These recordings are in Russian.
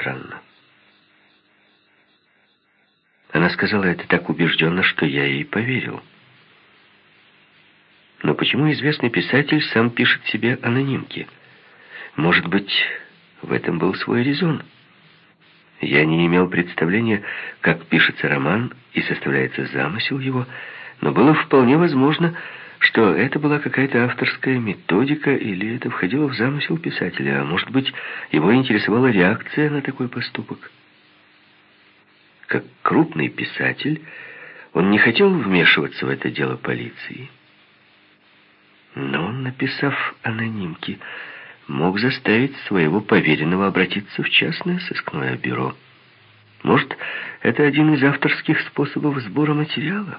странно. Она сказала это так убежденно, что я ей поверил. Но почему известный писатель сам пишет себе анонимки? Может быть, в этом был свой резон? Я не имел представления, как пишется роман и составляется замысел его, но было вполне возможно, что это была какая-то авторская методика или это входило в замысел писателя, а может быть, его интересовала реакция на такой поступок. Как крупный писатель, он не хотел вмешиваться в это дело полиции. Но он, написав анонимки, мог заставить своего поверенного обратиться в частное сыскное бюро. Может, это один из авторских способов сбора материала?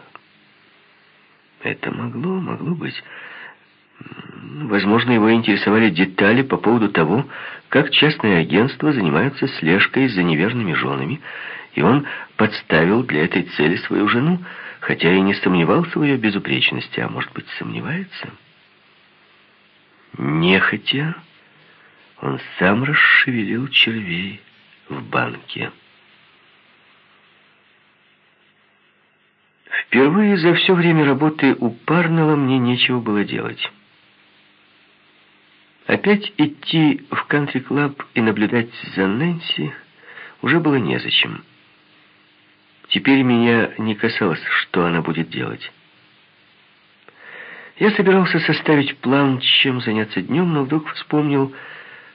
Это могло, могло быть. Возможно, его интересовали детали по поводу того, как частные агентства занимаются слежкой за неверными женами, и он подставил для этой цели свою жену, хотя и не сомневался в ее безупречности, а может быть, сомневается. Нехотя он сам расшевелил червей в банке. Впервые за все время работы у Парнелла мне нечего было делать. Опять идти в кантри-клаб и наблюдать за Нэнси уже было незачем. Теперь меня не касалось, что она будет делать. Я собирался составить план, чем заняться днем, но вдруг вспомнил,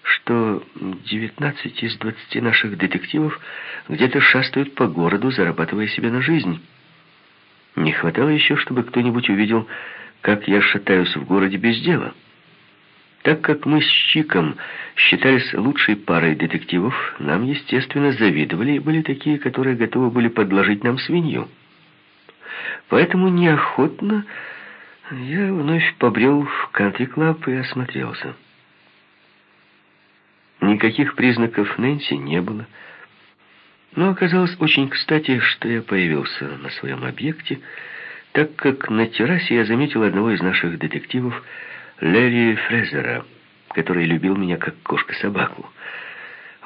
что 19 из 20 наших детективов где-то шастают по городу, зарабатывая себе на жизнь. Не хватало еще, чтобы кто-нибудь увидел, как я шатаюсь в городе без дела. Так как мы с Чиком считались лучшей парой детективов, нам, естественно, завидовали и были такие, которые готовы были подложить нам свинью. Поэтому неохотно я вновь побрел в кантри-клаб и осмотрелся. Никаких признаков Нэнси не было. Но оказалось очень кстати, что я появился на своем объекте, так как на террасе я заметил одного из наших детективов, Лерри Фрезера, который любил меня как кошка собаку.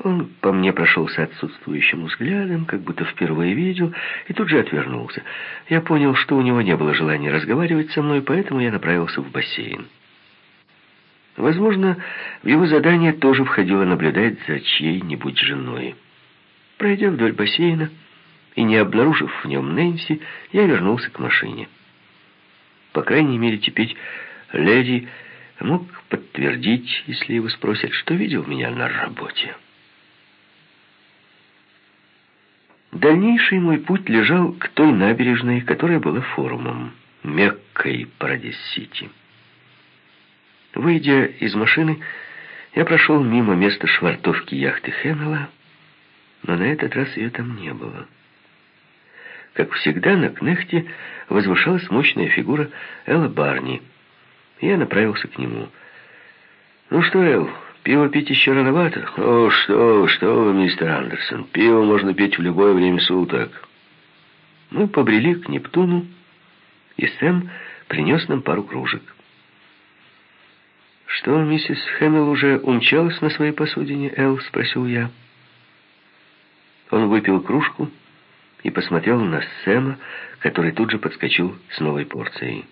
Он по мне прошелся отсутствующим взглядом, как будто впервые видел, и тут же отвернулся. Я понял, что у него не было желания разговаривать со мной, поэтому я направился в бассейн. Возможно, в его задание тоже входило наблюдать за чьей-нибудь женой. Пройдя вдоль бассейна и не обнаружив в нем Нэнси, я вернулся к машине. По крайней мере, теперь Леди мог подтвердить, если его спросят, что видел меня на работе. Дальнейший мой путь лежал к той набережной, которая была форумом, Меккой Парадис-Сити. Выйдя из машины, я прошел мимо места швартовки яхты Хэмилла, но на этот раз ее там не было. Как всегда, на Кнехте возвышалась мощная фигура Элла Барни — я направился к нему. «Ну что, Эл, пиво пить еще рановато?» «О, что что вы, мистер Андерсон, пиво можно пить в любое время суток». Мы побрели к Нептуну, и Сэм принес нам пару кружек. «Что, миссис Хэмилл уже умчалась на своей посудине, Эл?» — спросил я. Он выпил кружку и посмотрел на Сэма, который тут же подскочил с новой порцией.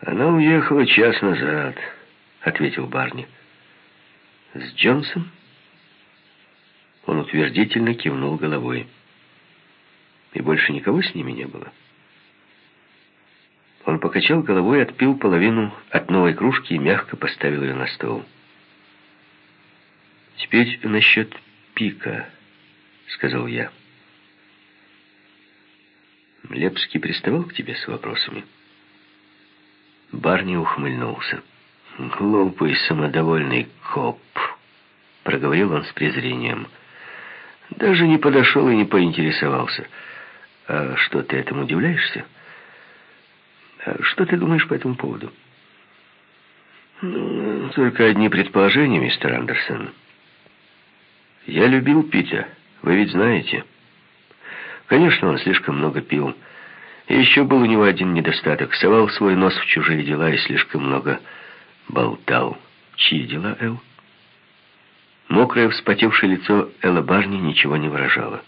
«Она уехала час назад», — ответил Барни. «С Джонсом?» Он утвердительно кивнул головой. «И больше никого с ними не было?» Он покачал головой, отпил половину от новой кружки и мягко поставил ее на стол. «Теперь насчет пика», — сказал я. «Лепский приставал к тебе с вопросами?» Барни ухмыльнулся. «Глупый, самодовольный коп», — проговорил он с презрением. «Даже не подошел и не поинтересовался. А что, ты этому удивляешься? А что ты думаешь по этому поводу?» «Ну, только одни предположения, мистер Андерсон. Я любил Пита, вы ведь знаете. Конечно, он слишком много пил». И еще был у него один недостаток. Совал свой нос в чужие дела и слишком много болтал. Чьи дела, Эл? Мокрое, вспотевшее лицо Элла Барни ничего не выражало.